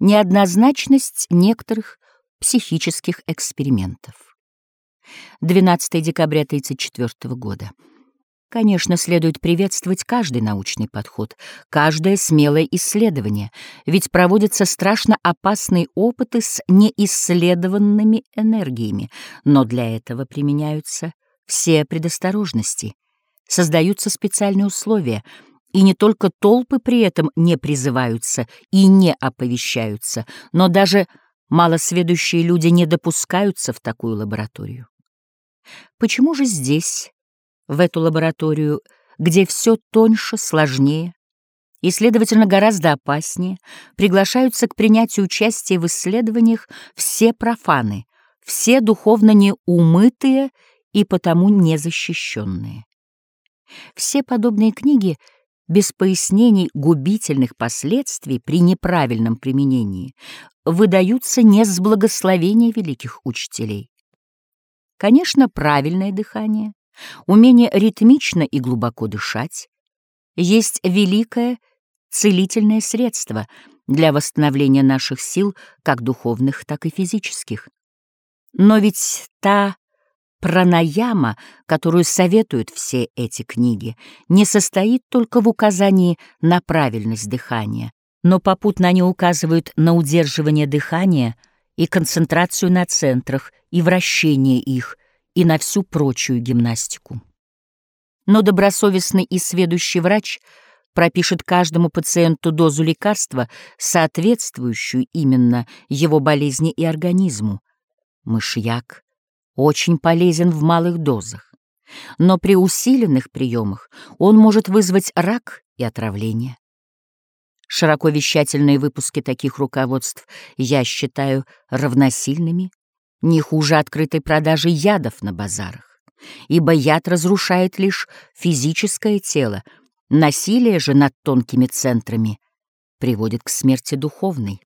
Неоднозначность некоторых психических экспериментов. 12 декабря 1934 года. Конечно, следует приветствовать каждый научный подход, каждое смелое исследование, ведь проводятся страшно опасные опыты с неисследованными энергиями, но для этого применяются все предосторожности, создаются специальные условия, и не только толпы при этом не призываются и не оповещаются, но даже малосведущие люди не допускаются в такую лабораторию. Почему же здесь, в эту лабораторию, где все тоньше, сложнее и, следовательно, гораздо опаснее, приглашаются к принятию участия в исследованиях все профаны, все духовно неумытые и потому незащищенные. Все подобные книги без пояснений губительных последствий при неправильном применении выдаются не с благословения великих учителей. Конечно, правильное дыхание, умение ритмично и глубоко дышать есть великое целительное средство для восстановления наших сил, как духовных, так и физических. Но ведь та пранаяма, которую советуют все эти книги, не состоит только в указании на правильность дыхания, но попутно они указывают на удерживание дыхания и концентрацию на центрах и вращение их, и на всю прочую гимнастику. Но добросовестный и сведущий врач пропишет каждому пациенту дозу лекарства, соответствующую именно его болезни и организму. Мышьяк очень полезен в малых дозах, но при усиленных приемах он может вызвать рак и отравление. Широко вещательные выпуски таких руководств я считаю равносильными, не хуже открытой продажи ядов на базарах, ибо яд разрушает лишь физическое тело, насилие же над тонкими центрами приводит к смерти духовной.